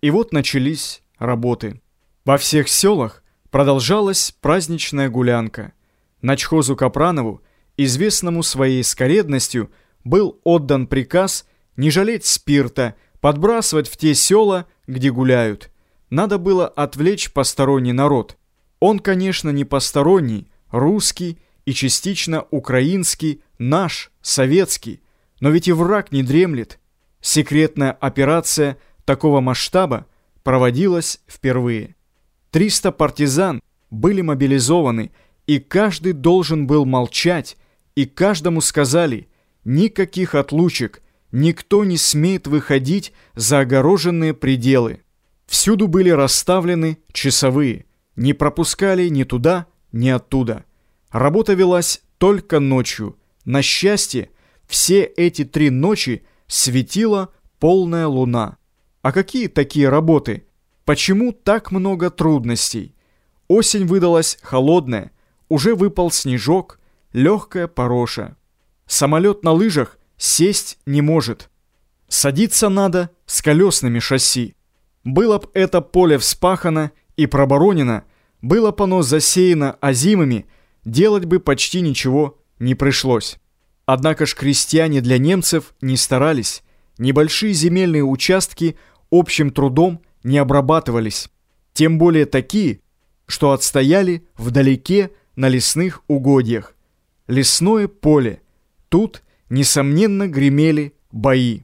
И вот начались работы. Во всех селах продолжалась праздничная гулянка. Начхозу Капранову, известному своей скоредностью, был отдан приказ не жалеть спирта, подбрасывать в те села, где гуляют. Надо было отвлечь посторонний народ. Он, конечно, не посторонний, русский и частично украинский, наш, советский. Но ведь и враг не дремлет. Секретная операция такого масштаба проводилась впервые. 300 партизан были мобилизованы, и каждый должен был молчать, и каждому сказали «никаких отлучек», никто не смеет выходить за огороженные пределы. Всюду были расставлены часовые, не пропускали ни туда, ни оттуда. Работа велась только ночью. На счастье, все эти три ночи светила полная луна. А какие такие работы? Почему так много трудностей? Осень выдалась холодная, уже выпал снежок, легкая пороша. Самолет на лыжах сесть не может. Садиться надо с колесными шасси. Было б это поле вспахано и проборонено, было бы оно засеяно озимыми, делать бы почти ничего не пришлось. Однако ж крестьяне для немцев не старались. Небольшие земельные участки общим трудом не обрабатывались. Тем более такие, что отстояли вдалеке на лесных угодьях. Лесное поле. Тут, несомненно, гремели бои.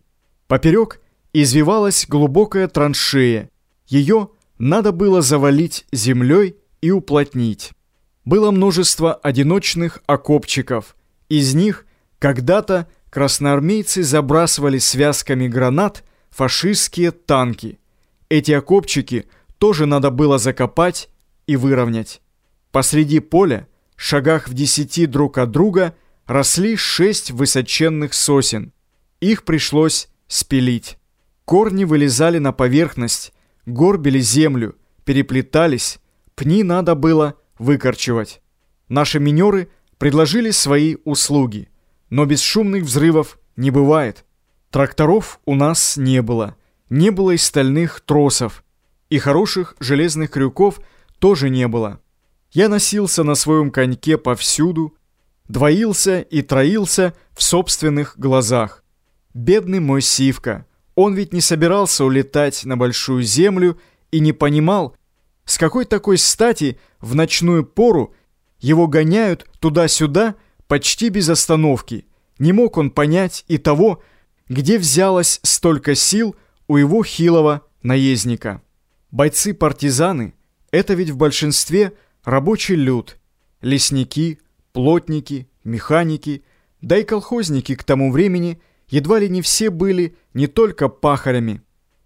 Поперек извивалась глубокая траншея. Ее надо было завалить землей и уплотнить. Было множество одиночных окопчиков. Из них – когда-то красноармейцы забрасывали связками гранат фашистские танки. Эти окопчики тоже надо было закопать и выровнять. Посреди поля, шагах в десяти друг от друга, росли шесть высоченных сосен. Их пришлось спилить. Корни вылезали на поверхность, горбили землю, переплетались, пни надо было выкорчевать. Наши минеры предложили свои услуги – но без шумных взрывов не бывает. Тракторов у нас не было. Не было и стальных тросов. И хороших железных крюков тоже не было. Я носился на своем коньке повсюду, двоился и троился в собственных глазах. Бедный мой Сивка, он ведь не собирался улетать на большую землю и не понимал, с какой такой стати в ночную пору его гоняют туда-сюда почти без остановки. Не мог он понять и того, где взялось столько сил у его хилого наездника. Бойцы-партизаны – это ведь в большинстве рабочий люд, лесники, плотники, механики, да и колхозники к тому времени едва ли не все были не только пахарями.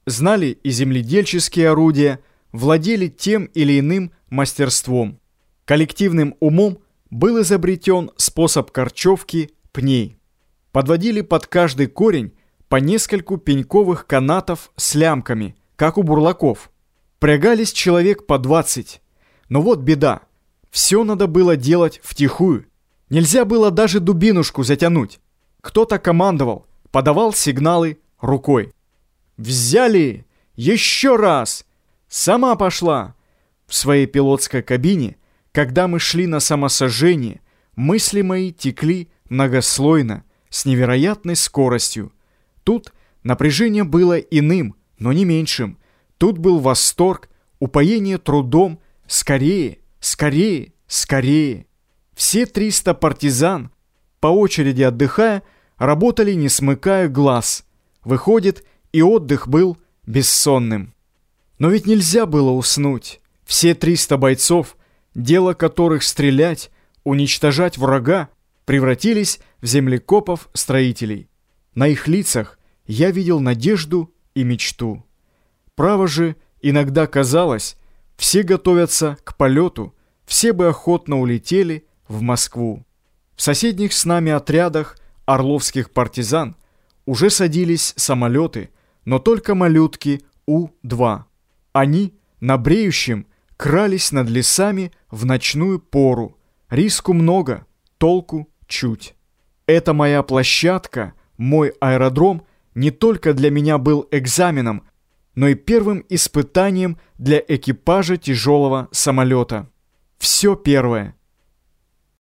Знали и земледельческие орудия, владели тем или иным мастерством. Коллективным умом – был изобретен способ корчевки пней. Подводили под каждый корень по нескольку пеньковых канатов с лямками, как у бурлаков. Прягались человек по 20. Но вот беда. Все надо было делать втихую. Нельзя было даже дубинушку затянуть. Кто-то командовал, подавал сигналы рукой. «Взяли! Еще раз! Сама пошла!» В своей пилотской кабине – когда мы шли на самосожжение, мысли мои текли многослойно, с невероятной скоростью. Тут напряжение было иным, но не меньшим. Тут был восторг, упоение трудом, скорее, скорее, скорее. Все 300 партизан, по очереди отдыхая, работали не смыкая глаз. Выходит, и отдых был бессонным. Но ведь нельзя было уснуть. Все 300 бойцов дело которых стрелять, уничтожать врага, превратились в землекопов-строителей. На их лицах я видел надежду и мечту. Право же, иногда казалось, все готовятся к полету, все бы охотно улетели в Москву. В соседних с нами отрядах орловских партизан уже садились самолеты, но только малютки У-2. Они на бреющем крались над лесами в ночную пору. Риску много, толку чуть. Эта моя площадка, мой аэродром не только для меня был экзаменом, но и первым испытанием для экипажа тяжелого самолета. Все первое